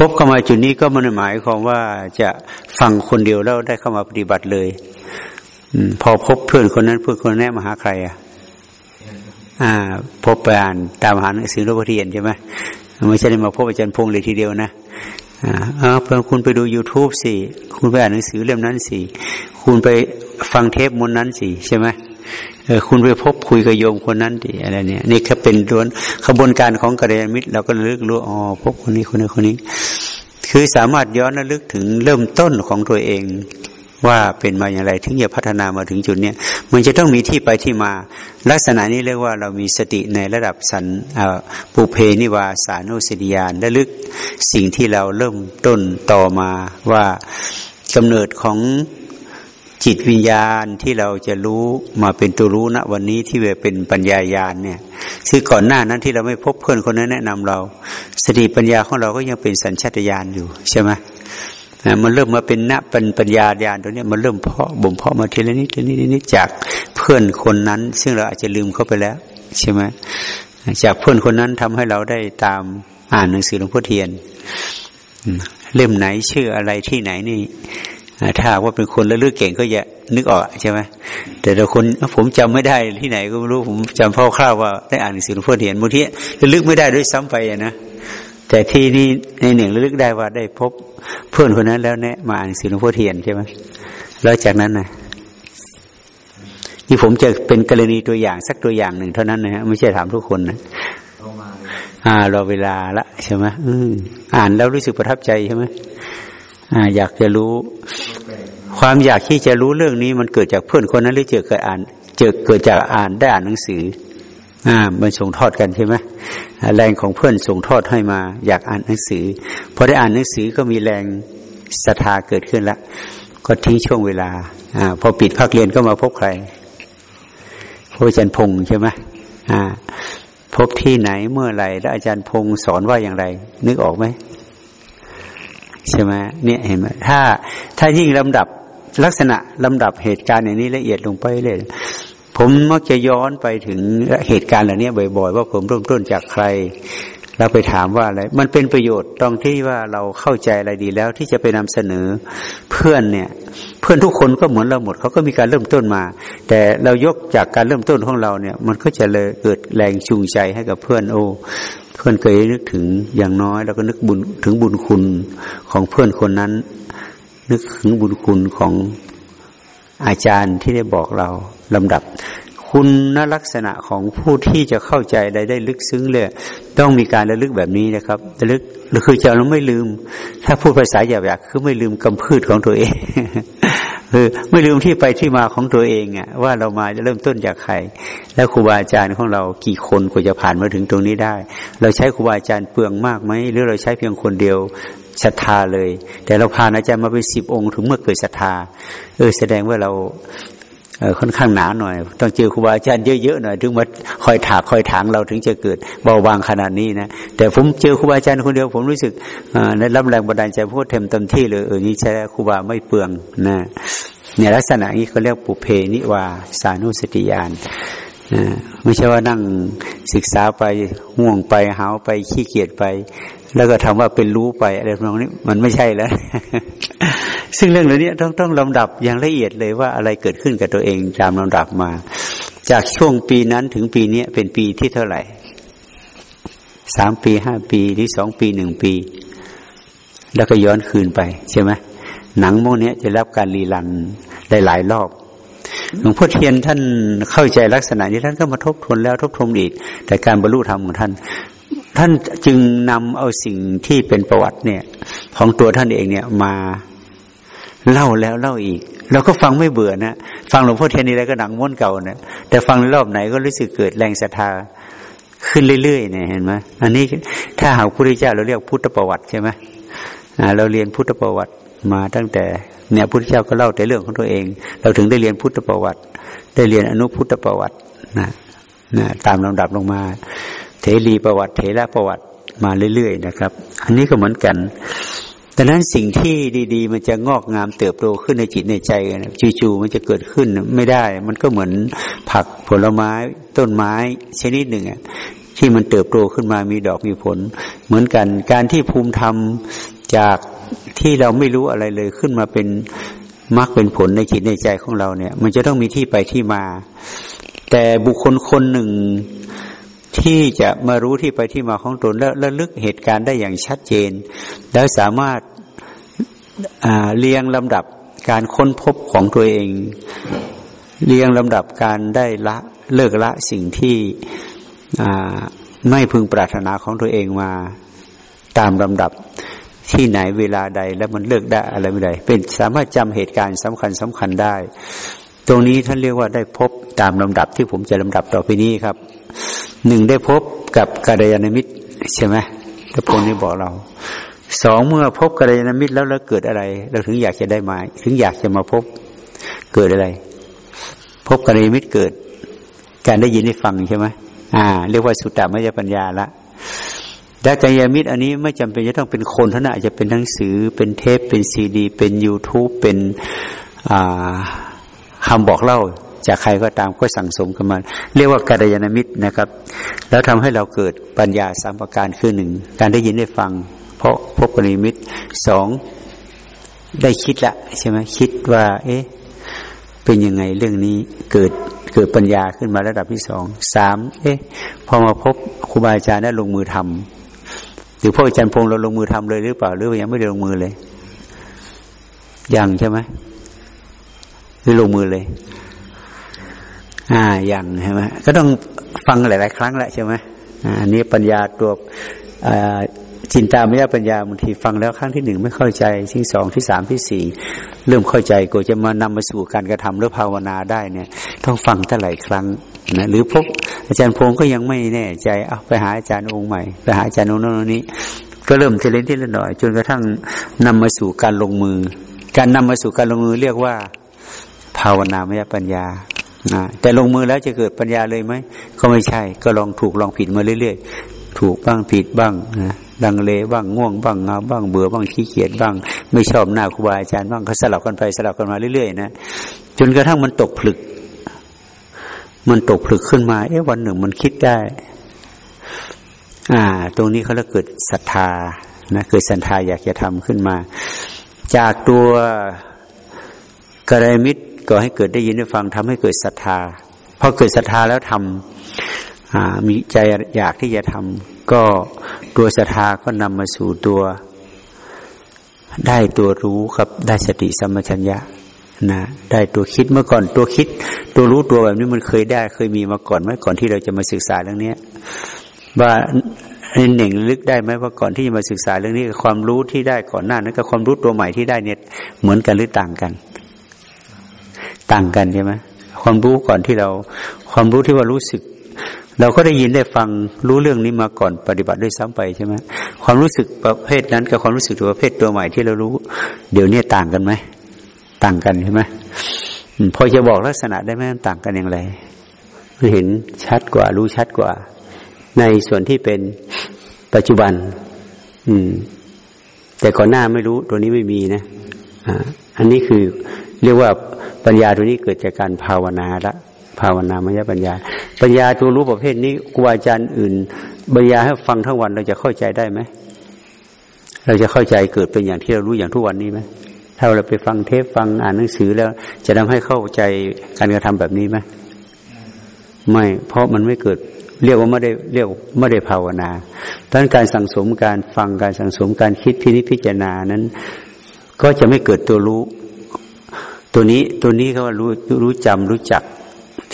พบเข้ามาจุดนี้ก็มันหมายความว่าจะฟังคนเดียวแล้วได้เข้ามาปฏิบัติเลยอพอพบเพื่อนคนนั้นเพื่อนคนนี้มาหาใครอะอ่า พบไปอ่านตามหาหนังสือรบเทียนใช่ไหมไม่ใช่ได้มาพบอาจารย์พงษ์เลยทีเดียวนะอ่าเพื่อนคุณไปดู youtube สิคุณไปอ่านหนังสือเล่มนั้นสิคุณไปฟังเทปมนนั้นสิใช่ไหม เออคุณไปพบคุยกับโยมคนนั้นดิอะไรเนี่ย นี่แค่เป็นล้วนขบวนการของกระเรียนมิตรเราก็ลึกรู้อ๋อพบคนนี้คนนี้คนนี้ คือสามารถย้อนระลึกถึงเริ่มต้นของตัวเอง ว่าเป็นมาอย่างไร ถึงจะพัฒนามาถึงจุดเนี้ยมันจะต้องมีที่ไปที่มา ลักษณะนี้เรียกว่าเรามีสติในระดับสันปุเพนิวาสานุสติยานระลึกสิ่งที่เราเริ่มต้นต่อมาว่ากำเนิดของ จิตวิญญาณที่เราจะรู้มาเป็นตัวรู้ณวันนี้ที่เป็นปัญญายาณเนี่ยซึ่งก่อนหน้านั้นที่เราไม่พบเพื่อนคนนั้นแนะนำเราสติปัญญาของเราก็ยังเป็นสัญชาตญาณอยู่ใช่ไหมมันเริ่มมาเป็นณเป็นปัญญาญาณตัวนี้มันเริ่มเพาะบ่มเพาะมาทีละนิดทีละนิดนิดจากเพื่อนคนนั้น ซึ่งเราอาจจะลืมเขาไปแล้ว ใช่ไหมจากเพื่อนคนนั้นทำให้เราได้ตามอ่านหนังสือหลวงพ่อเทียนเล่มไหนชื่ออะไรที่ไหนนี่ ถ้าว่าเป็นคนระลึกเก่งก็จะนึกออกใช่ไหมแต่ละคนผมจำไม่ได้ที่ไหนก็ไม่รู้ผมจำคร่าวๆว่าได้อ่านหนังสือหลวงพ่อเทียนบางทีระลึกไม่ได้ด้วยซ้ำไปนะแต่ที่นี่ในหนึ่งระลึกได้ว่าได้พบเพื่อนคนนั้นแล้วเนี่ยมาอ่านหนังสือหลวงพ่อเทียนใช่ไหมแล้วจากนั้นนะที่ผมจะเป็นกรณีตัวอย่างสักตัวอย่างหนึ่งเท่านั้นนะฮะไม่ใช่ถามทุกคนนะอ่ารอเวลาละใช่ไหมอืมอ่านแล้วรู้สึกประทับใจใช่ไหม อ่า อยากจะรู้ ความอยากที่จะรู้เรื่องนี้ มันเกิดจากเพื่อนคนนั้นหรือเจอเกิดอ่าน เจอเกิดจากอ่านได้อ่านหนังสือ อ่า มันส่งทอดกันใช่ไหมแรงของเพื่อนส่งทอดให้มา อยากอ่านหนังสือพอได้อ่านหนังสือก็มีแรงศรัทธาเกิดขึ้นแล้วก็ทิ้งช่วงเวลา อ่า พอปิดภาคเรียนก็มาพบใครพบอาจารย์พงษ์ใช่ไหมอ่า พบที่ไหนเมื่อไหร่ แล้วอาจารย์พงษ์สอนว่าอย่างไร นึกออกไหม ใช่ไหมเนี่ยเห็นไหมถ้าถ้ายิ่งลำดับลักษณะลำดับเหตุการณ์อย่างนี้ละเอียดลงไปเลย ผมมักจะย้อนไปถึงเหตุการณ์เหล่านี้บ่อย ๆ ว่าผมเริ่มต้นจากใคร แล้วไปถามว่าอะไร มันเป็นประโยชน์ตรงที่ว่าเราเข้าใจอะไรดีแล้วที่จะไปนำเสนอเพื่อนเนี่ย เพื่อนทุกคนก็เหมือนเราหมดเขาก็มีการเริ่มต้นมา แต่เรายกจากการเริ่มต้นของเราเนี่ย มันก็จะเลยเกิดแรงจูงใจให้กับเพื่อนโอ้เพื่อนเคยนึกถึงอย่างน้อยแล้วก็นึกบุญถึงบุญคุณของเพื่อนคนนั้น นึกถึงบุญคุณของอาจารย์ที่ได้บอกเราลำดับ คุณลักษณะของผู้ที่จะเข้าใจอะได้ได้ลึกซึ้งเลยต้องมีการระลึกแบบนี้นะครับระลึกคือจะเราไม่ลืม ถ้าพูดภาษาหยาบๆคือไม่ลืมกำพืชของตัวเองคือไม่ลืมที่ไปที่มาของตัวเองอะว่าเรามาจะเริ่มต้นจากใคร แล้วครูบาอาจารย์ของเรากี่คนกว่าจะผ่านมาถึงตรงนี้ได้ เราใช้ครูบาอาจารย์เปลืองมากไหมหรือเราใช้เพียงคนเดียวศรัทธาเลย แต่เราพาอาจารย์มาเป็นสิบองค์ถึงเมื่อเกิดศรัทธาเออแสดงว่าเรา ค่อนข้างหนาหน่อย ต้องเจอครูบาอาจารย์เยอะๆหน่อยถึงมาคอยถากคอยถางเราถึงจะเกิดเบาบางขนาดนี้นะแต่ผมเจอครูบาอาจารย์คนเดียวผมรู้สึกในรับแรงบันดาลใจพูดเต็มเต็มที่เลยเออนี่ใช่ครูบาไม่เปลืองนะเนี่ยลักษณะนี้เขาเรียกปุเพนิวาสานุสติยาน ไม่ใช่ว่านั่งศึกษาไปห่วงไปหาวไปขี้เกียจไป แล้วก็ทำว่าเป็นรู้ไปอะไรตรงนี้มันไม่ใช่แล้ว ซึ่งเรื่องเหล่านี้ต้องต้องลำดับอย่างละเอียดเลยว่าอะไรเกิดขึ้นกับตัวเองตามลำดับมา จากช่วงปีนั้นถึงปีนี้เป็นปีที่เท่าไหร่สามปีห้าปีหรือสองปีหนึ่งปี แล้วก็ย้อนคืนไปใช่ไหมหนังโมนี้จะรับการรีลันได้หลายรอบ หลวงพ่อเทียนท่านเข้าใจลักษณะนี้ท่านก็มาทบทวนแล้วทบทวนอีก แต่การบรรลุธรรมของท่าน ท่านจึงนำเอาสิ่งที่เป็นประวัติเนี่ย ของตัวท่านเองเนี่ยมาเล่าแล้วเล่าอีก เราก็ฟังไม่เบื่อนะฟังหลวงพ่อเทียนนี่แล้วก็หนังม้วนเก่าเนะแต่ฟังรอบไหนก็รู้สึกเกิดแรงศรัทธาขึ้นเรื่อยๆเนี่ยเห็นไหมอันนี้ถ้าหากพระพุทธเจ้าเราเรียกพุทธประวัติใช่ไหมเราเรียนพุทธประวัติ มาตั้งแต่เนี่ยพุทธเจ้าก็เล่าแต่เรื่องของตัวเอง เราถึงได้เรียนพุทธประวัติ ได้เรียนอนุพุทธประวัตินะนะตามลำดับลงมาเทรีประวัติเทระประวัติมาเรื่อยๆนะครับ อันนี้ก็เหมือนกันดังนั้นสิ่งที่ดีๆ มันจะงอกงามเติบโตขึ้นในจิตในใจจู่ๆมันจะเกิดขึ้นไม่ได้ มันก็เหมือนผักผลไม้ต้นไม้ชนิดหนึ่งที่มันเติบโตขึ้นมามีดอกมีผล เหมือนกันการที่ภูมิธรรมจาก ที่เราไม่รู้อะไรเลยขึ้นมาเป็นมรรคเป็นผลในจิตในใจของเราเนี่ย มันจะต้องมีที่ไปที่มา แต่บุคคลคนหนึ่งที่จะมารู้ที่ไปที่มาของตนและระลึกเหตุการณ์ได้อย่างชัดเจน แล้วสามารถเรียงลำดับการค้นพบของตัวเอง เรียงลำดับการได้ละเลิกละสิ่งที่ไม่พึงปรารถนาของตัวเองมาตามลำดับ ที่ไหนเวลาใดแล้วมันเลิกได้อะไรไม่ได้เป็นสามารถจำเหตุการณ์สำคัญสำคัญได้ ตรงนี้ท่านเรียกว่าได้พบตามลำดับที่ผมจะลำดับต่อไปนี้ครับหนึ่งได้พบกับกัลยาณมิตรใช่ไหมพระพงนี้บอกเราสองเมื่อพบกัลยาณมิตรแล้วแล้วเกิดอะไร เราถึงอยากจะได้มาถึงอยากจะมาพบเกิดอะไร พบกัลยาณมิตรเกิด การได้ยินได้ฟังใช่ไหมอ่า เรียกว่าสุตตามยปัญญาละ แต่กัลยาณมิตรอันนี้ไม่จำเป็นจะต้องเป็นคนเท่านั้นอาจจะเป็นหนังสือ เป็นเทป เป็นซีดี เป็น YouTube เป็นอ่าคำบอกเล่า จากใครก็ตามก็สั่งสมกันมา เรียกว่ากัลยาณมิตรนะครับ แล้วทำให้เราเกิดปัญญาสามประการคือหนึ่งการได้ยินได้ฟัง เพราะพบกัลยาณมิตรสองได้คิดละใช่ไหมคิดว่า เอ๊ะเป็นยังไงเรื่องนี้เกิดเกิดปัญญาขึ้นมาระดับที่สองสามเอ๊ะพอมาพบครูบาอาจารย์ได้ลงมือทำ หรือพ่ออาจารย์พงศ์เราลงมือทำเลยหรือเปล่าหรือยังไม่ได้ลงมือเลยยังใช่ไหมหรือลงมือเลย อ่าอย่างใช่ไหมก็ต้องฟังหลาย ๆ ครั้งแหละใช่ไหมอันนี้ปัญญาตัวจินตามยปัญญาบางทีฟังแล้วครั้งที่หนึ่งไม่เข้าใจที่สองที่สามที่สี่เริ่มเข้าใจก็จะมานำมาสู่การกระทำหรือภาวนาได้เนี่ย ต้องฟังตั้งหลายครั้ง นะหรือพบอาจารย์พงศ์ก็ยังไม่แน่ใจเอาไปหาอาจารย์องค์ใหม่ไปหาอาจารย์องค์นั้นนี้ ก็เริ่มเทเลนที่ละหน่อย จนกระทั่งนำมาสู่การลงมือ การนำมาสู่การลงมือเรียกว่าภาวนามยปัญญานะแต่ลงมือแล้วจะเกิดปัญญาเลยไหมก็ไม่ใช่ ก็ลองถูกลองผิดมาเรื่อยๆ ถูกบ้างผิดบ้างนะดังเลบ้างง่วงบ้างงาบ้างเบื่อบ้างขี้เกียจบ้าง ไม่ชอบหน้าครูบาอาจารย์บ้างก็สลับกันไปสลับกันมาเรื่อยๆนะจนกระทั่งมันตกผลึก มันตกผลึกขึ้นมา เอ๊ะวันหนึ่งมันคิดได้ อ่า ตรงนี้เขาเรียกเกิดศรัทธานะเกิดศรัทธาอยากจะทำขึ้นมา จากตัวกระไรมิตรก็ให้เกิดได้ยินได้ฟังทำให้เกิดศรัทธาพอเกิดศรัทธาแล้วทำมีใจอยากที่จะทำก็ตัวศรัทธาก็นำมาสู่ตัว ได้ตัวรู้ครับได้สติสัมปชัญญะ นะได้ตัวคิดเมื่อก่อนตัวคิด ตัวรู้ตัวแบบนี้มันเคยได้ เคยมีมาก่อนไหมก่อนที่เราจะมาศึกษาเรื่องนี้ว่าหนึ่งลึกได้ไหมว่าก่อนที่จะมาศึกษาเรื่องนี้ความรู้ที่ได้ก่อนหน้านั้นกับความรู้ตัวใหม่ที่ได้เนี่ยเหมือนกันหรือต่างกัน ต่างกันใช่ไหมความรู้ก่อนที่เรา ความรู้ที่ว่ารู้สึก เราก็ได้ยินได้ฟังรู้เรื่องนี้มาก่อนปฏิบัติด้วยซ้ำไปใช่ไหมความรู้สึกประเภทนั้นกับความรู้สึกตัวประเภทตัวใหม่ที่เรารู้ เดี๋ยวนี้ต่างกันไหม ต่างกันใช่ไหมพอจะบอกลักษณะได้ไหมต่างกันอย่างไรเห็นชัดกว่า รู้ชัดกว่า ในส่วนที่เป็นปัจจุบัน อืม แต่ก่อนหน้าไม่รู้ตัวนี้ไม่มีนะอ่าอันนี้คือเรียกว่าปัญญาตัวนี้เกิดจากการภาวนาละภาวนามยปัญญา ปัญญาตัวรู้ประเภทนี้ครูอาจารย์อื่นบรรยายให้ฟังทั้งวันเราจะเข้าใจได้ไหมเราจะเข้าใจเกิดเป็นอย่างที่เรารู้อย่างทุกวันนี้ไหม ถ้าเราไปฟังเทปฟังอ่านหนังสือแล้ว จะทำให้เข้าใจการกระทำแบบนี้ไหมไม่ เพราะมันไม่เกิด เรียกว่าไม่ได้เรียกไม่ได้ภาวนาดังนั้นการสั่งสมการฟังการสั่งสมการคิดพินิจพิจารณานั้น ก็จะไม่เกิดตัวรู้ ตัวนี้ตัวนี้เขารู้รู้จำรู้จัก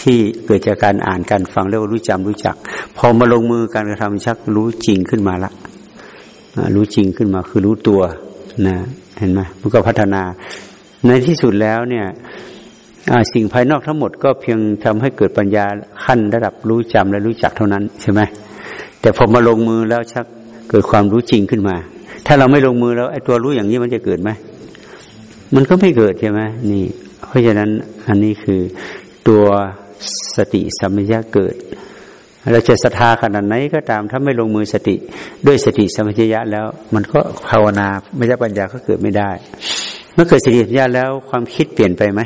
ที่เกิดจากการอ่านการฟังแล้วรู้จำรู้จัก พอมาลงมือการกระทำชักรู้จริงขึ้นมาละรู้จริงขึ้นมาคือรู้ตัวนะ ห็นไหมมันก็พัฒนา ในที่สุดแล้วเนี่ยสิ่งภายนอกทั้งหมดก็เพียงทำให้เกิดปัญญาขั้นระดับรู้จำและรู้จักเท่านั้นใช่ไหมแต่พอมาลงมือแล้วชักเกิดความรู้จริงขึ้นมา ถ้าเราไม่ลงมือแล้วไอ้ตัวรู้อย่างนี้มันจะเกิดไหมมันก็ไม่เกิดใช่ไหมนี่ เพราะฉะนั้นอันนี้คือตัวสติสัมปชัญญะเกิด เราจะศรัทธาขนาดไหนก็ตามถ้าไม่ลงมือสติ ด้วยสติสมปชัญญะแล้ว มันก็ภาวนาไม่ใช่ปัญญาก็เกิดไม่ได้ เมื่อเกิดสติสัมปชัญญะแล้วความคิดเปลี่ยนไปไหม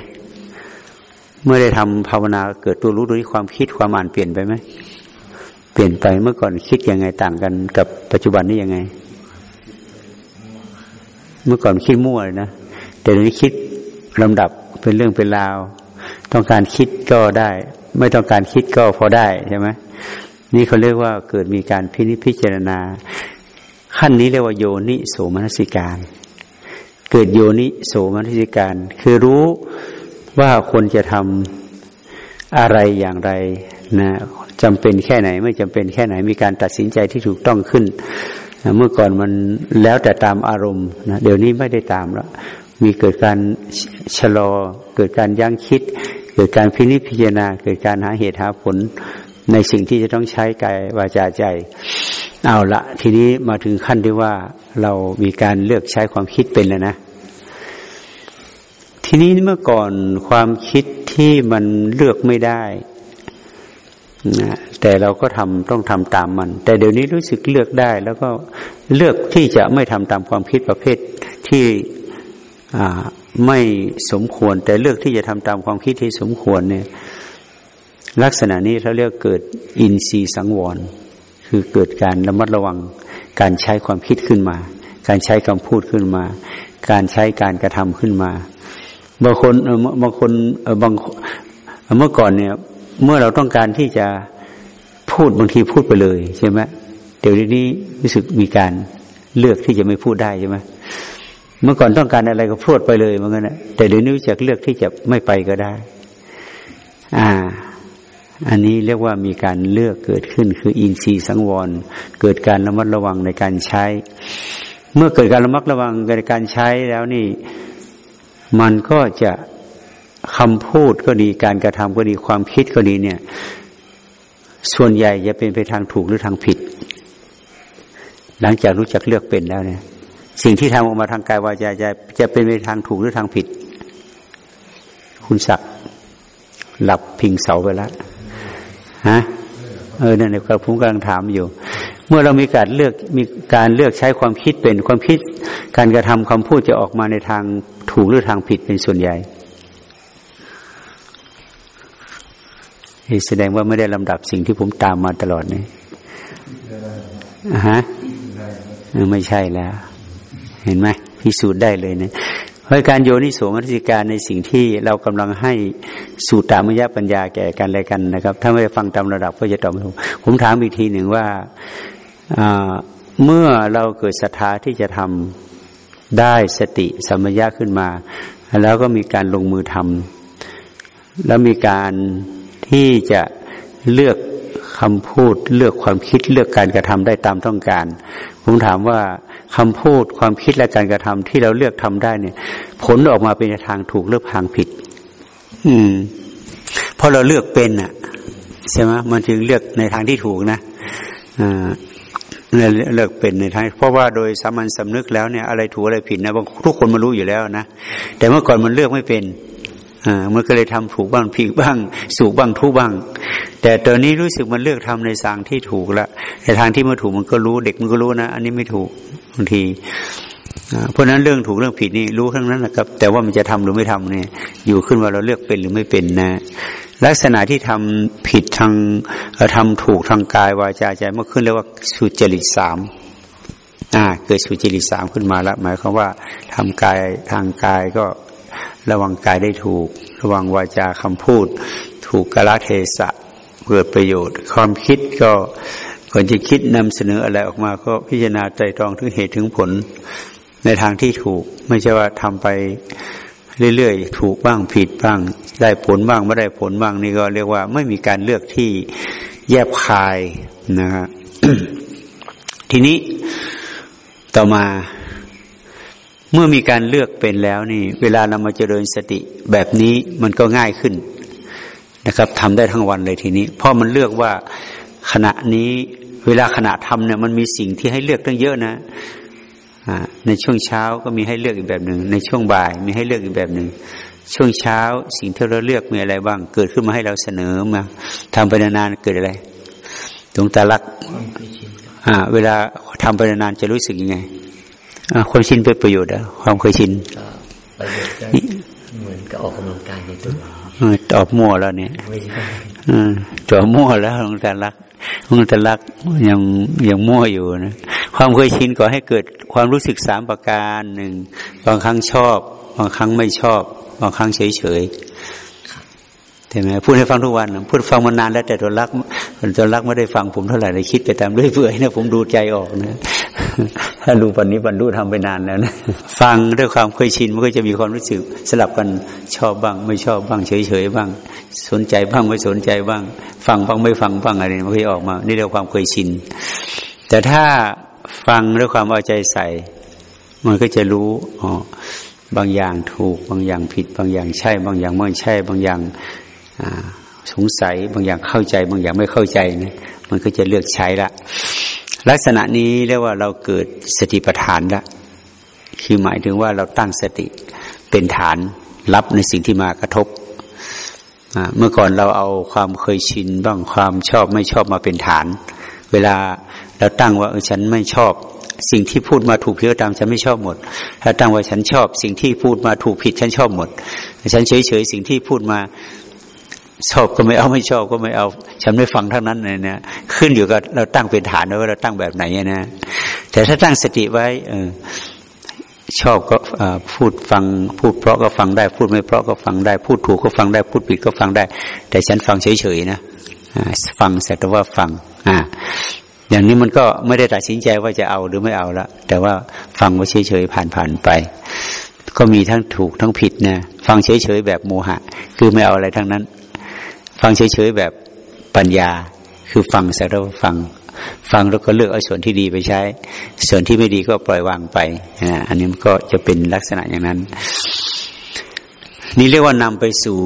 เมื่อได้ทำภาวนาเกิดตัวรู้โดยความคิดความอ่านเปลี่ยนไปไหมเปลี่ยนไปเมื่อก่อนคิดยังไงต่างกันกับปัจจุบันนี้ยังไง เมื่อก่อนคิดมั่วเลยนะแต่เดี๋ยวนี้คิดลำดับเป็นเรื่องเป็นราว ต้องการคิดก็ได้ ไม่ต้องการคิดก็พอได้ใช่ไหม นี่เขาเรียกว่าเกิดมีการพินิจพิจารณา ขั้นนี้เรียกว่าโยนิโสมนสิการ เกิดโยนิโสมนสิการ คือรู้ว่าคนจะทำอะไรอย่างไรนะจำเป็นแค่ไหน ไม่จำเป็นแค่ไหน มีการตัดสินใจที่ถูกต้องขึ้นนะเมื่อก่อนมันแล้วแต่ตามอารมณ์นะเดี๋ยวนี้ไม่ได้ตามแล้วมีเกิดการชะลอ เกิดการยั้งคิด เกิดการพินิจพิจารณา เกิดการหาเหตุหาผล ในสิ่งที่จะต้องใช้กายวาจาใจ เอาละทีนี้มาถึงขั้นที่ว่าเรามีการเลือกใช้ความคิดเป็นแล้วนะ ทีนี้เมื่อก่อนความคิดที่มันเลือกไม่ได้นะแต่เราก็ทำต้องทำตามมัน แต่เดี๋ยวนี้รู้สึกเลือกได้ แล้วก็เลือกที่จะไม่ทำตามความคิดประเภทที่ไม่สมควร แต่เลือกที่จะทำตามความคิดที่สมควรเนี่ย ลักษณะนี้เขาเรียกเกิดอินทรีย์สังวร คือเกิดการระมัดระวัง การใช้ความคิดขึ้นมา การใช้คำพูดขึ้นมา การใช้การกระทำขึ้นมา บางคนบางคนบางเมื่อก่อนเนี่ย เมื่อเราต้องการที่จะพูดบางทีพูดไปเลยใช่ไหมเดี๋ยวนี้รู้สึกมีการเลือกที่จะไม่พูดได้ใช่ไหมเมื่อก่อนต้องการอะไรก็พูดไปเลยเหมือนกันนะแต่เดี๋ยวนี้จะเลือกที่จะไม่ไปก็ได้ อ่า อันนี้เรียกว่ามีการเลือกเกิดขึ้น คืออินทรีย์สังวร เกิดการระมัดระวังในการใช้ เมื่อเกิดการระมัดระวังในการใช้แล้วนี่ มันก็จะคำพูดก็ดีการกระทำก็ดีความคิดก็ดีเนี่ย ส่วนใหญ่จะเป็นไปทางถูกหรือทางผิด หลังจากรู้จักเลือกเป็นแล้วเนี่ย สิ่งที่ทำออกมาทางกายวาจาจะจะเป็นไปทางถูกหรือทางผิด คุณศักดิ์หลับพิงเสาไปแล้ว ฮะเออนั่นเองครับผมกำลังถามอยู่ เมื่อเรามีการเลือกมีการเลือกใช้ความคิดเป็นความคิด การกระทำคำพูดจะออกมาในทางถูกหรือทางผิดเป็นส่วนใหญ่แสดงว่าไม่ได้ลำดับสิ่งที่ผมตามมาตลอดนี่ฮะไม่ใช่แล้ว เห็นไหมพิสูจน์ได้เลยเนะ เพราะการโยนิสวมนสิการในสิ่งที่เรากำลังให้สูตรามยปัญญาแก่กันอะไรกันนะครับ ถ้าไม่ฟังตามระดับก็จะตอบไม่ถูกผมถามอีกทีหนึ่งว่าเมื่อเราเกิดศรัทธาที่จะทำได้สติสมัญญาขึ้นมา แล้วก็มีการลงมือทำแล้วมีการที่จะเลือก คำพูดเลือกความคิดเลือกการกระทำได้ตามต้องการ ผมถามว่าคำพูดความคิดและการกระทำที่เราเลือกทำได้เนี่ย ผลออกมาเป็นทางถูกหรือทางผิด อืมเพราะเราเลือกเป็นอะใช่ไหมมันจึงเลือกในทางที่ถูกนะอ่าเลือกเป็นในทางเพราะว่าโดยสามัญสำนึกแล้วเนี่ยอะไรถูกอะไรผิดนะบางทุกคนมารู้อยู่แล้วนะแต่เมื่อก่อนมันเลือกไม่เป็น อ่ามันก็เลยทำถูกบ้างผิดบ้าง สูกบ้างทุบ้าง แต่ตอนนี้รู้สึกมันเลือกทำในทางที่ถูกล้วในทางที่ไม่ถูกมันก็รู้เด็กมันก็รู้นะ อันนี้ไม่ถูกบางทีเพราะนั้นเรื่องถูกเรื่องผิดนี่รู้ทั้งนั้นนะครับ แต่ว่ามันจะทำหรือไม่ทำเนี่ย อยู่ขึ้นว่าเราเลือกเป็นหรือไม่เป็นนะ ลักษณะที่ทำผิดทางทำถูกทางกายวาจาใจเมื่อขึ้นเรียกว่าสุจริตสามอ่า เกิดสุจริตสามขึ้นมาแล้วหมายความว่าทำกายทางกายก็ ระวังกายได้ถูก ระวังวาจาคำพูด ถูกกละเทศะเกิดประโยชน์ ความคิดก็ก่อนจะคิดนำเสนออะไรออกมาก็พิจารณาใจตรองถึงเหตุถึงผล ในทางที่ถูก ไม่ใช่ว่าทำไปเรื่อยๆ ถูกบ้างผิดบ้าง ได้ผลบ้างไม่ได้ผลบ้างนี่ก็เรียกว่าไม่มีการเลือกที่แยบคายนะฮะทีนี้ต่อมา เมื่อมีการเลือกเป็นแล้วนี่ เวลาเรามาเจริญสติแบบนี้มันก็ง่ายขึ้นนะครับทำได้ทั้งวันเลยทีนี้ เพราะมันเลือกว่าขณะนี้เวลาขณะทำเนี่ยมันมีสิ่งที่ให้เลือกตั้งเยอะนะในช่วงเช้าก็มีให้เลือกอีกแบบหนึ่งในช่วงบ่ายมีให้เลือกอีกแบบหนึ่งช่วงเช้าสิ่งที่เราเลือกมีอะไรบ้าง เกิดขึ้นมาให้เราเสนอมาทำไปนานๆเกิดอะไรดวงตาลักอ่าเวลาทำไปนานๆจะรู้สึกยังไง ความชินเป็นประโยชน์อะความเคยชินประโยชน์เหมือนกับออกกำลังกายในตัวตอบมั่วแล้วเนี่ยตอบมั่วแล้วหลวงตาลักมันจะรักยังยังมั่วอยู่นะความเคยชินก็ให้เกิดความรู้สึกสามประการหนึ่งบางครั้งชอบ บางครั้งไม่ชอบ บางครั้งเฉยเฉยใช่ไหมพูดให้ฟังทุกวันพูดฟังมานานแล้วแต่ตัวรักตัวรักไม่ได้ฟังผมเท่าไหร่เลยคิดไปตามเรื่อยๆนะผมดูใจออกนะ ถ้าดูปันนี้บรรลุทำไปนานแล้วนะฟังด้วยความเคยชินมันก็จะมีความรู้สึก สลับกันชอบบ้าง ไม่ชอบบ้างเฉยๆบ้าง สนใจบ้างไม่สนใจบ้าง ฟังบ้างไม่ฟังบ้างอะไรมันก็จะออกมา นี่เรียกความเคยชิน แต่ถ้าฟังด้วยความเอาใจใส่ มันก็จะรู้อ๋อบางอย่างถูก บางอย่างผิด บางอย่างใช่ บางอย่างไม่ใช่ บางอย่างสงสัย บางอย่างเข้าใจ บางอย่างไม่เข้าใจนะมันก็จะเลือกใช้ละ ลักษณะนี้เรียกว่าเราเกิดสติปัฏฐานละคือหมายถึงว่าเราตั้งสติเป็นฐานรับในสิ่งที่มากระทบ เมื่อก่อนเราเอาความเคยชินบ้างความชอบไม่ชอบมาเป็นฐาน เวลาเราตั้งว่าฉันไม่ชอบ สิ่งที่พูดมาถูกผิดตามฉันไม่ชอบหมด ถ้าตั้งว่าฉันชอบ สิ่งที่พูดมาถูกผิดฉันชอบหมด ฉันเฉยเฉยสิ่งที่พูดมา ชอบก็ไม่เอาไม่ชอบก็ไม่เอา ฉันไม่ฟังทั้งนั้นเลยนี่ยขึ้นอยู่กับเราตั้งเป็นฐานว่าเราตั้งแบบไหนนะแต่ถ้าตั้งสติไว้ เออ ชอบก็พูดฟัง พูดเพราะก็ฟังได้ พูดไม่เพราะก็ฟังได้ พูดถูกก็ฟังได้ พูดผิดก็ฟังได้ แต่ฉันฟังเฉยๆนะฟังแต่ว่าฟัง อ่า อย่างนี้มันก็ไม่ได้ตัดสินใจว่าจะเอาหรือไม่เอาละแต่ว่าฟังว่าเฉยๆผ่านๆไปก็มีทั้งถูกทั้งผิดนะฟังเฉยๆแบบโมหะ คือไม่เอาอะไรทั้งนั้น ฟังเฉยๆแบบปัญญา คือฟังแต่เราฟัง ฟังแล้วก็เลือกเอาส่วนที่ดีไปใช้ ส่วนที่ไม่ดีก็ปล่อยวางไปอันนี้มันก็จะเป็นลักษณะอย่างนั้น นี่เรียกว่านำไปสู่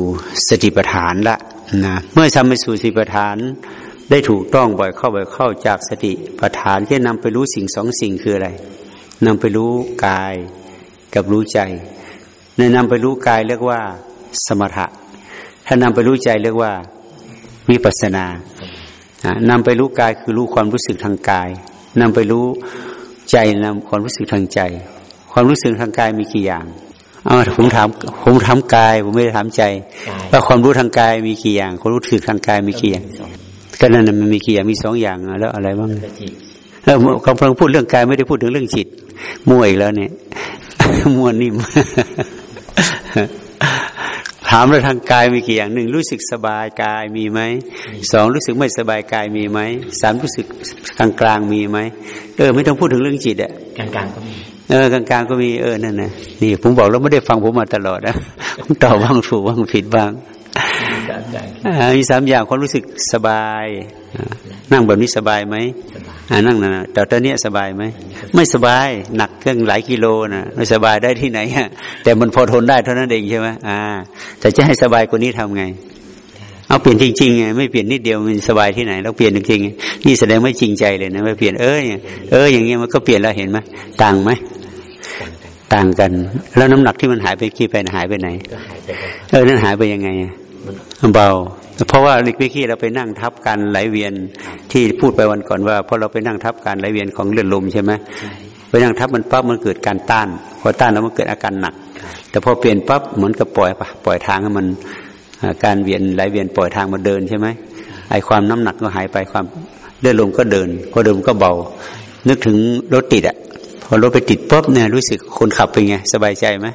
สติปัฏฐานละนะเมื่อทำไปสู่สติปัฏฐานได้ถูกต้องบ่อยเข้าบ่อยเข้าจากสติปัฏฐานที่นำไปรู้สิ่งสองสิ่งคืออะไรนำไปรู้กายกับรู้ใจในนำไปรู้กายเรียกว่าสมถะ ถ้านำไปรู้ใจเรียกว่าวิปัสนานำไปรู้กายคือรู้ความรู้สึกทางกายนำไปรู้ใจนำความรู้สึกทางใจ ความรู้สึกทางกายมีกี่อย่างเอาผมถามผมถามกาย ผมไม่ได้ถามใจว่าความรู้ทางกายมีกี่อย่าง ความรู้สึกทางกายมีกี่อย่างก็นั่นมันมีกี่อย่างมีสองอย่างแล้วอะไรบ้างแล้วกำลังพูดเรื่องกายไม่ได้พูดถึงเรื่องจิตมั่วอีกแล้วเนี่ยมั่วนิ่ม ถามเราทางกายมีกี่อย่างหนึ่งรู้สึกสบายกายมีไหมสองรู้สึกไม่สบายกายมีไหมสามรู้สึกกลางกลางมีไหมเออไม่ต้องพูดถึงเรื่องจิตอะกลางกลางก็มีเออกลางกลางก็มีเออนั่นนะนี่ผมบอกแล้วไม่ได้ฟังผมมาตลอดนะผมตอบบ้างถูกบ้างผิดบ้างมีสามอย่างความรู้สึกสบาย นั่งแบบนี้สบายไหมนั่งนะแต่ตอนนี้สบายไหมไม่สบายหนักเครื่องหลายกิโลนะไม่สบายได้ที่ไหนฮะแต่มันพอทนได้เท่านั้นเองใช่ไหมอ่า แต่จะให้สบายกว่านี้ทำไง เอาเปลี่ยนจริงๆไงไม่เปลี่ยนนิดเดียวมันสบายที่ไหนเราเปลี่ยนจริงๆนี่แสดงไม่จริงใจเลยนะไม่เปลี่ยนเออเอออย่างเงี้ยมันก็เปลี่ยนแล้วเห็นไหมต่างไหมต่างกัน แล้วน้ำหนักที่มันหายไปกี่ไปหายไปไหน เออนั่นหายไปยังไง เบา เพราะว่าลิกวิกี้เราไปนั่งทับการไหลเวียนที่พูดไปวันก่อนว่าพอเราไปนั่งทับการไหลเวียนของเลือดลมใช่ไหมไปนั่งทับมันปั๊บมันเกิดการต้าน พอต้านแล้วมันเกิดอาการหนัก แต่พอเปลี่ยนปั๊บเหมือนกับปล่อยปะปล่อยทางให้มันการเวียนไหลเวียนปล่อยทางมาเดินใช่ไหมไอความน้ำหนักก็หายไปความเลือดลมก็เดินพอเดินก็เบา นึกถึงรถติดอะพอรถไปติดปุ๊บเนี่ยรู้สึกคนขับเป็นไงสบายใจไหม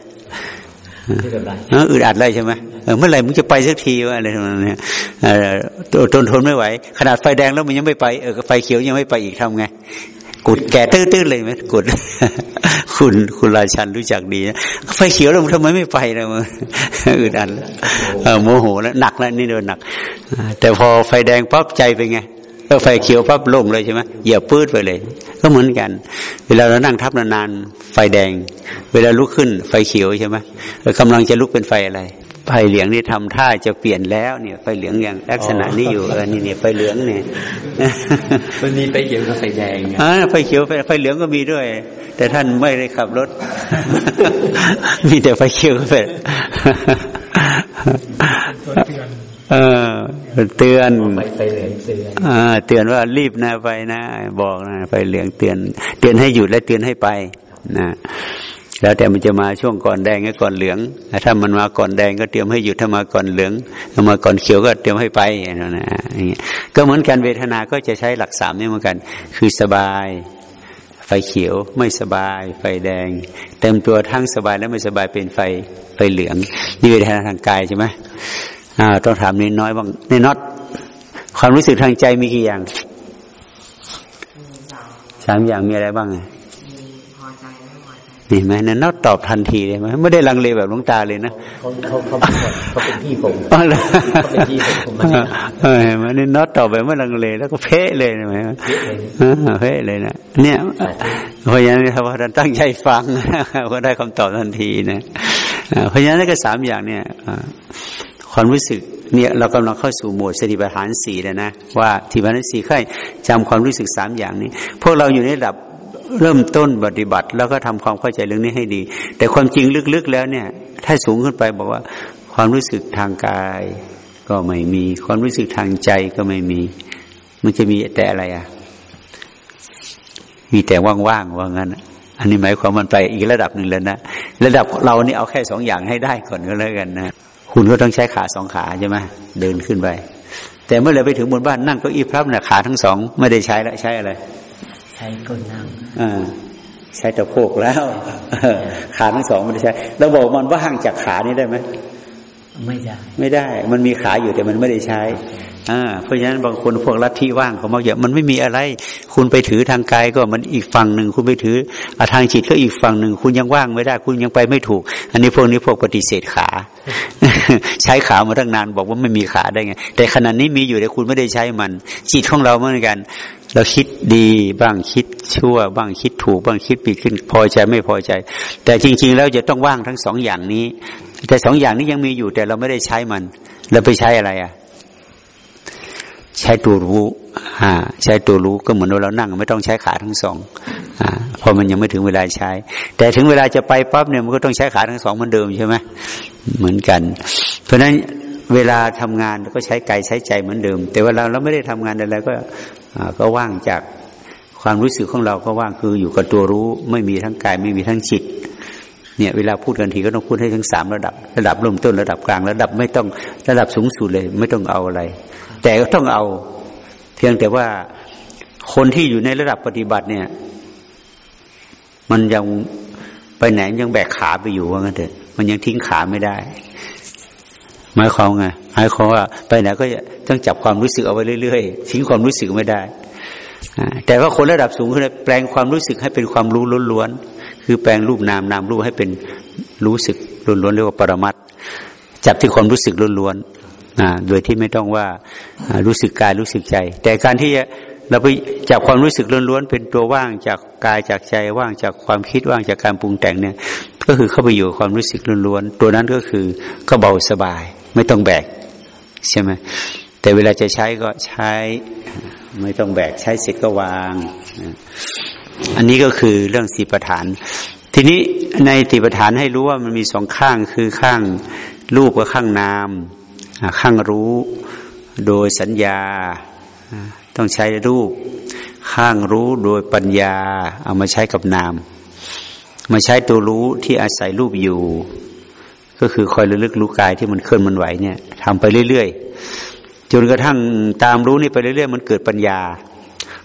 อึดอัดเลยใช่ไหมเมื่อไหร่มึงจะไปสักทีวะอะไรทำนองนี้ทนทนไม่ไหว ขนาดไฟแดงแล้วมันยังไม่ไปเออไฟเขียวยังไม่ไปอีกทำไงกุดแก่ตื้อๆเลยไหมกุดคุณคุณราชันรู้จักดีนะไฟเขียวแล้วทำไมไม่ไปนะมึงอึดอัดโมโหแล้วหนักแล้วนี่โดนหนัก แต่พอไฟแดงปั๊บใจไปไง ก็ไฟเขียวปั๊บลงเลยใช่ไหมเหยียบปื้ดไปเลย ก็เหมือนกัน เวลาเรานั่งทับนานๆไฟแดง เวลาลุกขึ้นไฟเขียวใช่ไหมกำลังจะลุกเป็นไฟอะไรไฟเหลืองนี่ทำท่าจะเปลี่ยนแล้วเนี่ยไฟเหลืองอย่างลักษณะนี้อยู่เออนี่เนี่ยไฟเหลืองเนี่ยมันมีไฟเขียวกับไฟแดงอ่าไฟเขียวไฟเหลืองก็มีด้วย แต่ท่านไม่ได้ขับรถ มีแต่ไฟเขียวไฟ เออ เตือนไฟเหลืองเตือนอ่าเตือนว่ารีบนะไฟนะบอกนะไฟเหลืองเตือน เตือนให้หยุดและเตือนให้ไปนะแล้วแต่มันจะมาช่วงก่อนแดงกับก่อนเหลืองถ้ามันมาก่อนแดงก็เตรียมให้หยุดถ้ามาก่อนเหลืองถ้ามาก่อนเขียวก็เตรียมให้ไปนะนะก็เหมือนกันเวทนาก็จะใช้หลักสามนี่เหมือนกัน คือสบายไฟเขียวไม่สบาย ไฟแดง เต็มตัวทั้งสบายและไม่สบายเป็นไฟไฟเหลืองนี่เวทนาทางกายใช่ไหมอ่า ต้องถามนิดน้อยบ้างในน็อตความรู้สึกทางใจมีกี่อย่างสามอย่างมีอะไรบ้างอะนี่ไหมนั่นนตอบทันทีเลยไหมไม่ได้ลังเลแบบลุงตาเลยนะเขาเขาเขาเขาเป็นพี่ผมเขาเป็นพี่ผมผมมาเออมันนี่นอตตอบแบบไม่ลังเลแล้วก็เพ้เลยใช่ไหมเพ้เลยนะเนี่ยเพราะฉะนั้นถ้าเราตั้งใจฟังก็ได้คำตอบทันทีนะเพราะฉะนั้นก็สามอย่างเนี่ย ความรู้สึกเนี่ยเรากำลังเข้าสู่หมวดสติปัฏฐานสี่แล้วนะว่าที่ปัฏฐานสี่ค่อยจำความรู้สึกสามอย่างนี้ พวกเราอยู่ในระดับเริ่มต้นปฏิบัติ แล้วก็ทำความเข้าใจเรื่องนี้ให้ดี แต่ความจริงลึกๆแล้วเนี่ย ถ้าสูงขึ้นไปบอกว่า ความรู้สึกทางกาย ก็ไม่มี ความรู้สึกทางใจก็ไม่มี มันจะมีแต่อะไรอะ มีแต่ว่างๆว่างั้นอันนี้หมายความมันไปอีกระดับหนึ่งแล้วนะระดับเรานี่เอาแค่สองอย่างให้ได้ก่อนก็แล้วกันนะ คุณก็ต้องใช้ขาสองขาใช่ไหมเดินขึ้นไป แต่เมื่อเราไปถึงบนบ้านนั่งก็อีพรับนะขาทั้งสองไม่ได้ใช้แล้วใช้อะไร ใช้ก้นนั่งใช้ตะโพกแล้ว ขาทั้งสองไม่ได้ใช้เราบอกมันว่าห่างจากขานี้ได้ไหม ไม่ได้ ไม่ได้ มันมีขาอยู่แต่มันไม่ได้ใช้ อ่า เพราะฉะนั้นบางคนพวกลัทธิว่างเขามักจะมันไม่มีอะไร คุณไปถือทางกายก็มันอีกฝั่งหนึ่งคุณไปถืออาทางจิตก็อีกฝั่งหนึ่งคุณยังว่างไม่ได้ คุณยังไปไม่ถูก อันนี้พวกนี้พวกปฏิเสธขา ใช้ขามาตั้งนานบอกว่าไม่มีขาได้ไง แต่ขณะนี้มีอยู่แต่คุณไม่ได้ใช้มัน จิตของเราเหมือนกัน เราคิดดีบ้างคิดชั่ว บ้างคิดถูก บ้างคิดผิดขึ้นพอใจไม่พอใจ แต่จริง ๆ แล้วจะต้องว่างทั้งสองอย่างนี้ แต่สองอย่างนี้ยังมีอยู่ แต่เราไม่ได้ใช้มัน เราไปใช้อะไรอะ ใช้ตัวรู้อ่าใช้ตัวรู้ก็เหมือนเรานั่ง ไม่ต้องใช้ขาทั้งสองอ่าพอมันยังไม่ถึงเวลาใช้ แต่ถึงเวลาจะไปปั๊บเนี่ยมันก็ต้องใช้ขาทั้งสองเหมือนเดิมใช่ไหมเหมือนกัน เพราะฉะนั้นเวลาทำงานก็ใช้กายใช้ใจเหมือนเดิม แต่เวลาเราไม่ได้ทำงานอะไรก็ก็ว่างจากความรู้สึกของเราก็ว่างคืออยู่กับตัวรู้ ไม่มีทั้งกายไม่มีทั้งจิต เนี่ยเวลาพูดกันทีก็ต้องพูดให้ทั้งสามระดับ ระดับเริ่มต้นระดับกลาง ระดับไม่ต้องระดับสูงสุดเลย ไม่ต้องเอาอะไร แต่ก็ต้องเอา เพียงแต่ว่าคนที่อยู่ในระดับปฏิบัติเนี่ย มันยังไปไหนยังแบกขาไปอยู่ว่างั้นเถอะมันยังทิ้งขาไม่ได้หมายความไงหมายความว่าไปไหนก็ต้องจับความรู้สึกเอาไว้เรื่อยๆทิ้งความรู้สึกไม่ได้แต่ว่าคนระดับสูงขึ้นแปลงความรู้สึกให้เป็นความรู้ล้วนๆ คือแปลงรูปนามนามรูปให้เป็นรู้สึกล้วนๆเรียกว่าปรมัตจับที่ความรู้สึกล้วนโดยที่ไม่ต้องว่ารู้สึกกายรู้สึกใจ แต่การที่เราไปจับความรู้สึกล้วนๆเป็นตัวว่างจากกายจากใจว่างจากความคิดว่างจากการปรุงแต่งเนี่ย ก็คือเข้าไปอยู่ความรู้สึกล้วนๆตัวนั้นก็คือก็เบาสบาย ไม่ต้องแบกใช่ไหมแต่เวลาจะใช้ก็ใช้ ไม่ต้องแบกใช้เสร็จก็วาง อันนี้ก็คือเรื่องสีประฐาน ทีนี้ในสีประฐานให้รู้ว่ามันมีสองข้างคือข้างรูปกับข้างนาม ข้างรู้โดยสัญญาต้องใช้รูป ข้างรู้โดยปัญญา เอามาใช้กับนาม มาใช้ตัวรู้ที่อาศัยรูปอยู่ ก็คือคอยระลึกรู้กายที่มันเคลื่อนมันไหวเนี่ยทำไปเรื่อยๆจนกระทั่งตามรู้นี่ไปเรื่อยๆมันเกิดปัญญา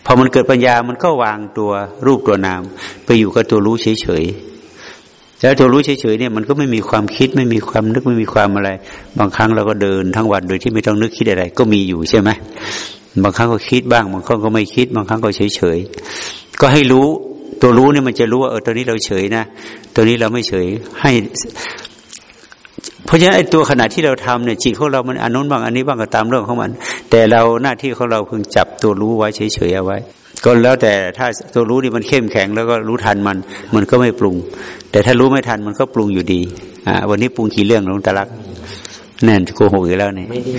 พอมันเกิดปัญญามันก็วางตัวรูปตัวนาม ไปอยู่กับตัวรู้เฉยๆแล้วตัวรู้เฉยๆเนี่ยมันก็ไม่มีความคิดไม่มีความนึกไม่มีความอะไร บางครั้งเราก็เดินทั้งวันโดยที่ไม่ต้องนึกคิดอะไร ก็มีอยู่ใช่ไหมบางครั้งก็คิดบ้าง บางครั้งก็ไม่คิด บางครั้งก็เฉยๆก็ให้รู้ตัวรู้เนี่ยมันจะรู้ว่าเออตัวนี้เราเฉยนะตัวนี้เราไม่เฉย ให้ เพราะฉะนั้นไอ้ตัวขณะที่เราทำเนี่ยจิตของเรามันอันนู้นบ้างอันนี้บ้างก็ตามเรื่องของมัน แต่เราหน้าที่ของเราเพิ่งจับตัวรู้ไว้เฉยๆเอาไว้ ก็แล้วแต่ถ้าตัวรู้นี่มันเข้มแข็งแล้วก็รู้ทันมัน มันก็ไม่ปรุง แต่ถ้ารู้ไม่ทันมันก็ปรุงอยู่ดีอ่าวันนี้ปรุงกี่เรื่องลงตะลักแน่นโกหกอีกแล้วนี่ไม่ได้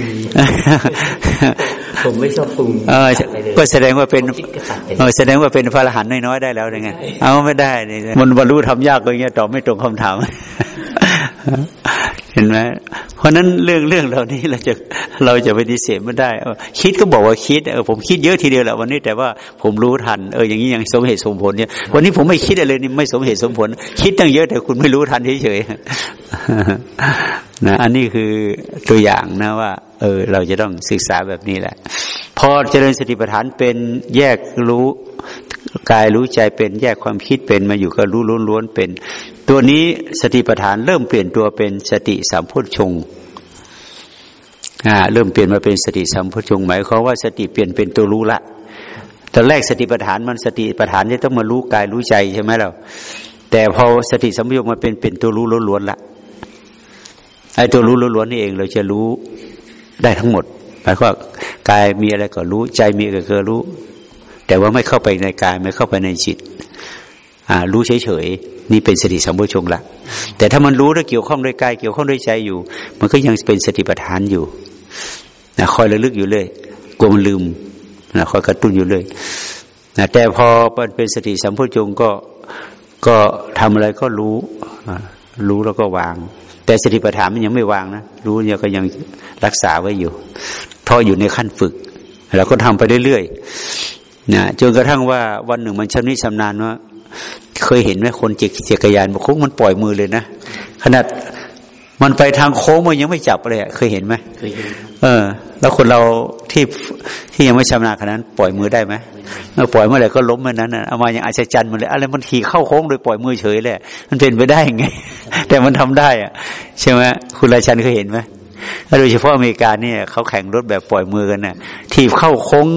ผมไม่ชอบปรุงก็แสดงว่าเป็นแสดงว่าเป็นพระอรหันต์น้อยๆได้แล้วยังไงเอาไม่ได้มันบรรลุทำยากอย่างเงี้ยตอบไม่ตรงคำถาม เห็นไหมเพราะนั้นเรื่องเรื่องเหล่านี้เราจะเราจะปฏิเสธไม่ได้คิดก็บอกว่าคิดเออผมคิดเยอะทีเดียวแหละวันนี้ แต่ว่าผมรู้ทันเอออย่างนี้ยังสมเหตุสมผลเนี่ยวันนี้ผมไม่คิดอะไรนี่ไม่สมเหตุสมผล คิดตั้งเยอะแต่คุณไม่รู้ทันเฉยๆนะอันนี้คือตัวอย่างนะว่า เออ เราจะต้องศึกษาแบบนี้แหละ พอเจริญสติปัฏฐานเป็นแยกรู้ กายรู้ใจเป็นแยกความคิดเป็นมาอยู่กับรู้ล้วนๆเป็น ตัวนี้สติปัฏฐานเริ่มเปลี่ยนตัวเป็นสติสามพุทธชงอ่าเริ่มเปลี่ยนมาเป็นสติสามพุทธชงหมายความว่าสติเปลี่ยนเป็นตัวรู้ละตอนแรกสติปัฏฐานมันสติปัฏฐานจะต้องมารู้กายรู้ใจใช่ไหมเราแต่พอสติสัมโยชมาเป็นเป็นตัวรู้ล้วนๆละไอ้ตัวรู้ล้วนๆนี่เอง เราจะรู้ได้ทั้งหมดหมายความกายมีอะไรก็รู้ ใจมีอะไรก็รู้ แต่ว่าไม่เข้าไปในกายไม่เข้าไปในจิตรู้เฉยๆนี่เป็นสติสัมโพชงละ แต่ถ้ามันรู้แล้วเกี่ยวข้องด้วยกายเกี่ยวข้องด้วยใจอยู่ มันก็ยังเป็นสติปัฏฐานอยู่นะคอยระลึกอยู่เลยกลัวมันลืมนะคอยกระตุ้นอยู่เลยนะแต่พอเป็นสติสัมโพชงก็ก็ทำอะไรก็รู้รู้แล้วก็วาง แต่สติปัฏฐานมันยังไม่วางนะรู้เนี่ยก็ยังรักษาไว้อยู่เพราะอยู่ในขั้นฝึกเราก็ทำไปเรื่อย นะจนกระทั่งว่าวันหนึ่งมันชำนิชำนาญว่าเคยเห็นไหมคนเจ็กจักรยานบโค้งมันปล่อยมือเลยนะขนาดมันไปทางโค้งมันยังไม่จับเลยเคยเห็นไหมเคยเห็นเออ แล้วคนเราที่ที่ยังไม่ชำนาญขนาดนั้น ปล่อยมือได้ไหมเมื่อปล่อยเมื่อไหร่ก็ล้มเมื่อนั้นเอามาอย่างอัศจรรย์มันเลยอะไรมันขี่เข้าโค้งโดยปล่อยมือเฉยเลยมันเป็นไปได้ไง แต่มันทำได้อะใช่ไหมคุณราชันเคยเห็นไหมโดยเฉพาะอเมริกาเนี่ยเขาแข่งรถแบบปล่อยมือกันนะ่ะทีบเข้าโค้ง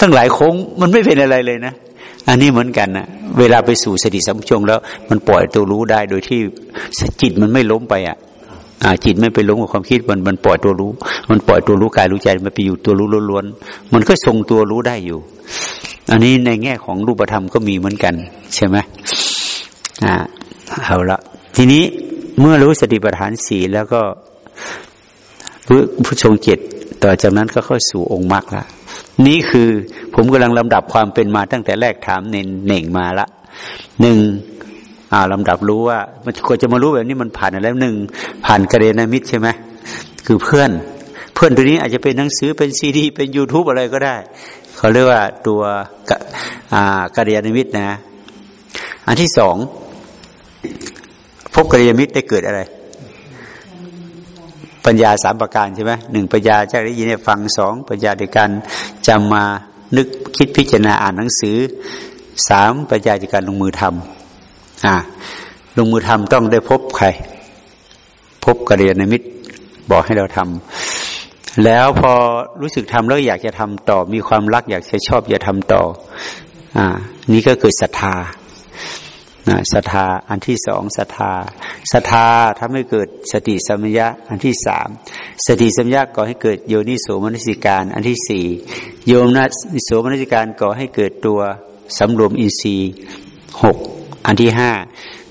ตั้งหลายโค้งมันไม่เป็นอะไรเลยนะอันนี้เหมือนกันนะเวลาไปสู่สติสัมปชงแล้ว มันปล่อยตัวรู้ได้โดยที่จิตมันไม่ล้มไปอะจิตไม่ไปล้มกับความคิดมันมันปล่อยตัวรู้ มันปล่อยตัวรู้กายรู้ใจมันไปอยู่ตัวรู้ล้วนๆมันก็ทรงตัวรู้ได้อยู่ อันนี้ในแง่ของรูปธรรมก็มีเหมือนกัน ใช่ไหมอ่าเอาละทีนี้เมื่อรู้สติปัฏฐานสีแล้วก็ผู้ชงเจ็ด ต่อจากนั้นก็เข้าสู่องค์มรรคละ นี่คือผมกำลังลำดับความเป็นมาตั้งแต่แรกถามเน่งเน่งมาละหนึ่งอ่าลำดับรู้ว่า มันควรจะมารู้แบบนี้มันผ่านอะไรหนึ่งผ่านกระเดนามิตรใช่ไหมคือเพื่อน เพื่อนตัวนี้อาจจะเป็นหนังสือเป็นซีดี เป็น youtube อะไรก็ได้เขาเรียกว่าตัวกระเดนามิตรนะ อันที่สองพบกระเดนามิตรได้เกิดอะไร ปัญญาสามประการใช่ไหมหนึ่งปัญญาจากได้ยินได้ฟังสองปัญญาในการจำมานึกคิดพิจารณาอ่านหนังสือสามปัญญาจากการลงมือทำอ่าลงมือทำต้องได้พบใคร พบกระเรียนมิตรบอกให้เราทำแล้วพอรู้สึกทำแล้วอยากจะทำต่อ มีความรักอยากจะชอบอยากทำต่อ อ่า นี่ก็เกิดศรัทธา นะศรัทธาอันที่สองศรัทธาศรัทธาทำให้เกิดสติสัมยะอันที่สามสติสัมยะก่อให้เกิดโยนิโสมนสิการ อันที่สี่โยมนโสมนสิการก่อให้เกิดตัวสำรวมอินทรีย์หกอันที่ห้า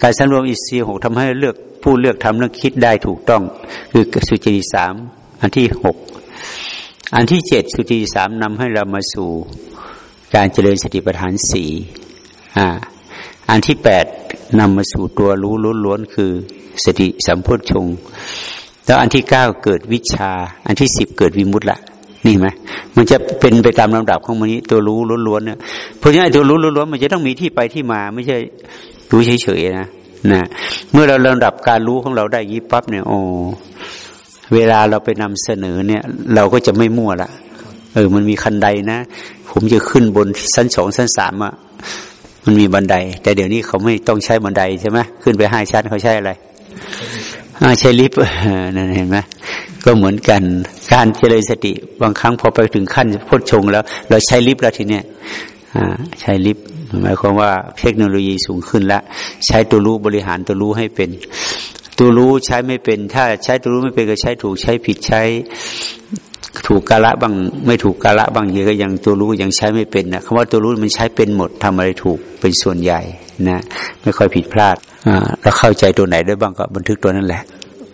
การสำรวมอินทรีย์หกทำให้เลือกผู้เลือกทำเรื่องคิดได้ถูกต้อง คือสุจริตสามอันที่หกอันที่เจ็ดสุจริตสามนำให้เรามาสู่ การเจริญสติปัฏฐานสี่อ่า อันที่แปดนำมาสู่ตัวรู้ล้วนๆคือสติสัมโพชฌงแล้วอันที่เก้าเกิดวิชา อันที่สิบเกิดวิมุตต์ละนี่ไหมมันจะเป็นไปตามลำดับของมันนี้ตัวรู้ล้วนๆเนี่ยเพราะฉะนั้นตัวรู้ล้วนๆมันจะต้องมีที่ไปที่มา ไม่ใช่รู้เฉยๆนะนะเมื่อเราลำดับการรู้ของเราได้ยิบปั๊บเนี่ยโอ้เวลาเราไปนำเสนอเนี่ย เราก็จะไม่มั่วละเออ มันมีคันใดนะ ผมจะขึ้นบนชั้นสองชั้นสามอะ มันมีบันได แต่เดี๋ยวนี้เขาไม่ต้องใช้บันไดใช่ไหมขึ้นไปห้าชั้นเขาใช้อะไรใช้ลิฟต์นั่นเห็นไหมก็เหมือนกันการเจริญสติ บางครั้งพอไปถึงขั้นพุทชงแล้ว เราใช้ลิฟต์แล้วทีเนี้ยใช้ลิฟต์หมายความว่าเทคโนโลยีสูงขึ้นแล้ว ใช้ตัวรู้บริหารตัวรู้ให้เป็น ตัวรู้ใช้ไม่เป็น ถ้าใช้ตัวรู้ไม่เป็นก็ใช้ถูกใช้ผิดใช้ ถูกกาละบ้าง ไม่ถูกกาละบ้างเยอะก็ยังตัวรู้ยังใช้ไม่เป็นนะคำว่าตัวรู้มันใช้เป็นหมดทำอะไรถูกเป็นส่วนใหญ่นะไม่ค่อยผิดพลาดอ่าแล้วเข้าใจตัวไหนได้บ้างก็บันทึกตัวนั้นแหละ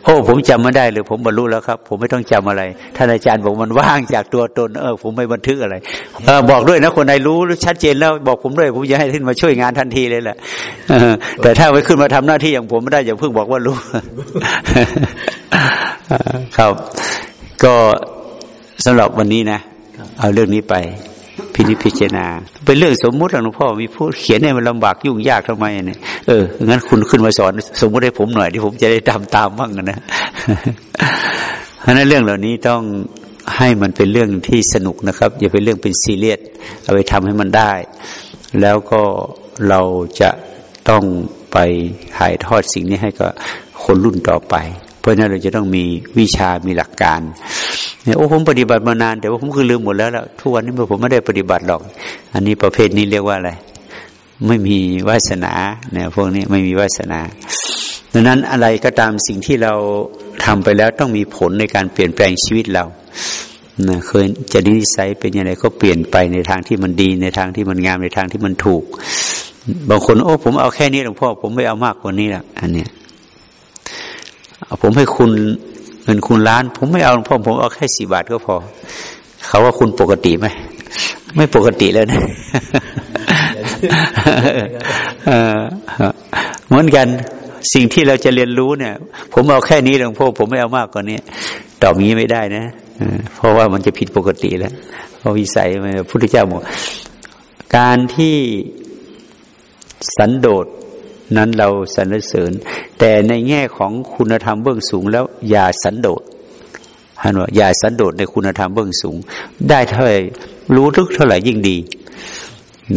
โอ้ผมจำไม่ได้เลย ผมบรรลุแล้วครับ ผมไม่ต้องจำอะไรท่านอาจารย์บอกมันว่างจากตัวตนเออผมไม่บันทึกอะไรเออบอกด้วยนะคนไหนรู้ชัดเจนแล้วบอกผมด้วย ผมจะให้ท่านมาช่วยงานทันทีเลยแหละแต่ถ้าไปขึ้นมาทำหน้าที่อย่างผมไม่ได้อย่าเพิ่งบอกว่ารู้ครับ ก็ สำหรับวันนี้นะ เอาเรื่องนี้ไป พินิจพิจารณา เป็นเรื่องสมมุติหลวงพ่อมีพูดเขียนให้มันลำบากยุ่งยากทำไมเนี่ยเอองั้นคุณขึ้นมาสอน สมมุติให้ผมหน่อยที่ผมจะได้ทำตามบ้างนะเพราะนั้นเรื่องเหล่านี้ต้องให้มันเป็นเรื่องที่สนุกนะครับ อย่าเป็นเรื่องเป็นซีเรียสเอาไปทำให้มันได้ แล้วก็เราจะต้องไปถ่ายทอดสิ่งนี้ให้กับคนรุ่นต่อไป เพราะนั้นเราจะต้องมีวิชามีหลักการ เนี่ยโอ้ผมปฏิบัติมานาน แต่ว่าผมคือลืมหมดแล้วล้วทุกวันนี้ผมไม่ได้ปฏิบัติหรอก อันนี้ประเภทนี้เรียกว่าอะไรไม่มีวาสนาเนี่ยพวกนี้ไม่มีวาสนาดังนั้นอะไรก็ตามสิ่งที่เราทำไปแล้วต้องมีผลในการเปลี่ยนแปลงชีวิตเรานะเคยจะนิสัยเป็นยังไงก็เปลี่ยนไปในทางที่มันดีในทางที่มันงามในทางที่มันถูก บางคนโอ้ผมเอาแค่นี้หลวงพ่อผมไม่เอามากกว่านี้ละอันเนี้ยผมให้คุณ เงินคุณล้าน ผมไม่เอาหลวงพ่อผมเอาแค่สี่บาทก็พอ เขาว่าคุณปกติไหมไม่ปกติแล้วนะเหมือนกันสิ่งที่เราจะเรียนรู้เนี่ย ผมเอาแค่นี้หลวงพ่อผมไม่เอามากกว่านี้ตอบงี้ไม่ได้นะเพราะว่ามันจะผิดปกติแล้วเพราะวิสัยมันพุทธเจ้าบอกการที่สันโดษ นั้นเราสรรเสริญ แต่ในแง่ของคุณธรรมเบื้องสูง แล้วอย่าสันโดษฮันว่าอย่าสันโดษในคุณธรรมเบื้องสูง ได้เท่าไหร่รู้ลึกเท่าไหร่ยิ่งดี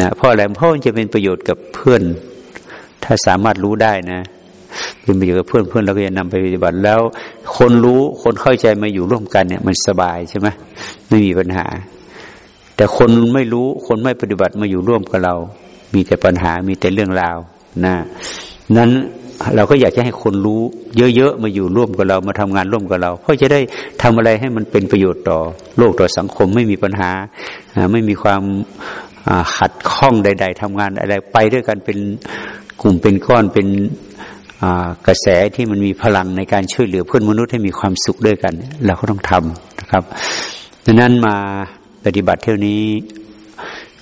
นะเพราะอะไรเพราะมันจะเป็นประโยชน์กับเพื่อน ถ้าสามารถรู้ได้นะ เป็นประโยชน์กับเพื่อนเพื่อนเราก็จะนำไปปฏิบัติแล้ว คนรู้คนเข้าใจมาอยู่ร่วมกันเนี่ย มันสบายใช่ไหมไม่มีปัญหา แต่คนไม่รู้คนไม่ปฏิบัติมาอยู่ร่วมกับเรา มีแต่ปัญหามีแต่เรื่องราว นะนั้นเราก็อยากจะให้คนรู้ เยอะๆมาอยู่ร่วมกับเรามาทำงานร่วมกับเรา เพราะจะได้ทำอะไรให้มันเป็นประโยชน์ต่อ โลกต่อสังคมไม่มีปัญหา ไม่มีความขัดข้องใด ๆทำงานอะไรไปด้วยกันเป็นกลุ่มเป็นก้อนเป็นกระแสที่มันมีพลังในการช่วยเหลือเพื่อนมนุษย์ให้มีความสุขด้วยกัน เราก็ต้องทำนะครับดังนั้นมาปฏิบัติเท่านี้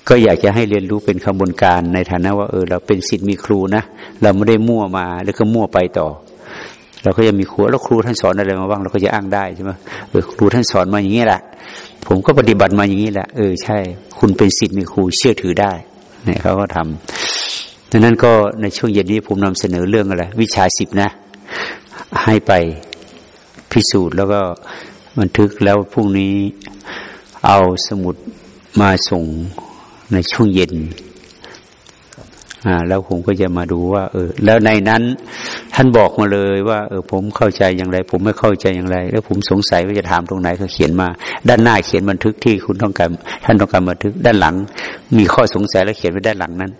ก็อยากจะให้เรียนรู้เป็นขบวนการในฐานะว่าเออเราเป็นสิทธิ์มีครูนะเราไม่ได้มั่วมาแล้วก็มั่วไปต่อ เราก็ยังมีครูแล้วครูท่านสอนอะไรมาบ้างเราก็จะอ้างได้ใช่ไหมเออครูท่านสอนมาอย่างนี้แหละผมก็ปฏิบัติมาอย่างนี้แหละเออใช่ คุณเป็นสิทธิ์มีครูเชื่อถือได้เนี่ยเขาก็ทำดังนั้นก็ในช่วงเย็นนี้ผมนำเสนอเรื่องอะไรวิชาสิบนะ ให้ไปพิสูจน์แล้วก็บันทึกแล้วพรุ่งนี้เอาสมุดมาส่ง ในช่วงเย็นอ่าแล้วผมก็จะมาดูว่า เออ แล้วในนั้น ท่านบอกมาเลยว่า เออ ผมเข้าใจอย่างไร ผมไม่เข้าใจอย่างไร แล้วผมสงสัยว่าจะถามตรงไหนก็เขียนมา ด้านหน้าเขียนบันทึกที่คุณต้องการ ท่านต้องการบันทึก ด้านหลัง มีข้อสงสัยแล้วเขียนไว้ด้านหลังนั้น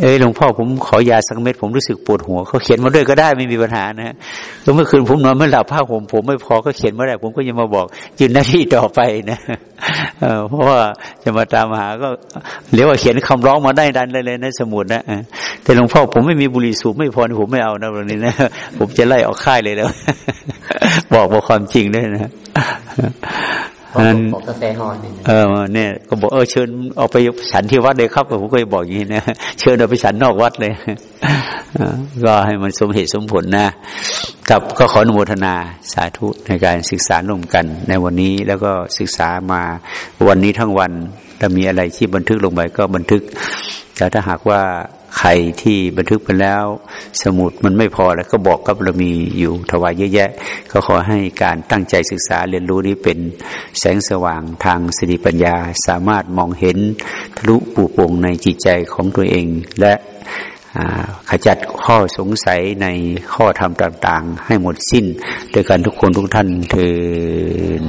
เอ้ยหลวงพ่อผมขอยาสักเม็ดผมรู้สึกปวดหัวเขาเขียนมาด้วยก็ได้ไม่มีปัญหานะฮะแล้วเมื่อคืนผมนอนไม่หลับผ้าผมผมไม่พอก็เขียนมาได้ผมก็ยังมาบอกยืนหน้าที่ต่อไปนะเพราะว่าจะมาตามหาก็เรียกว่าเขียนคำร้องมาได้ดันเลยเลยนสมุดนะแต่หลวงพ่อผมไม่มีบุหรี่สูบไม่พอผมไม่เอานะวันนี้นะผมจะไล่ออกค่ายเลยแล้วบอกบอกความจริงด้วยนะ นั้นบอกกาแฟหอนเออเนี่ยก็บอกเออเชิญเอาไปฉันที่วัดเลยครับผมก็บอกอย่างนี้นะเชิญเอาไปฉันนอกวัดเลยก็ให้มันสมเหตุสมผลนะ กับก็ขออนุโมทนาสาธุในการศึกษาร่วมกัน ในวันนี้แล้วก็ศึกษามาวันนี้ทั้งวันถ้ามีอะไรที่บันทึกลงไปก็บันทึก แต่ถ้าหากว่าใครที่บันทึกไปแล้ว สมุดมันไม่พอแล้วก็บอกกับเรามีอยู่ถวายเยอะแยะ ก็ขอให้การตั้งใจศึกษาเรียนรู้นี้เป็นแสงสว่างทางสติปัญญา สามารถมองเห็นทะลุปูปงในจิตใจของตัวเอง และขจัดข้อสงสัยในข้อธรรมต่าง ๆ ให้หมดสิ้นโดยการทุกคนทุกท่านเถิด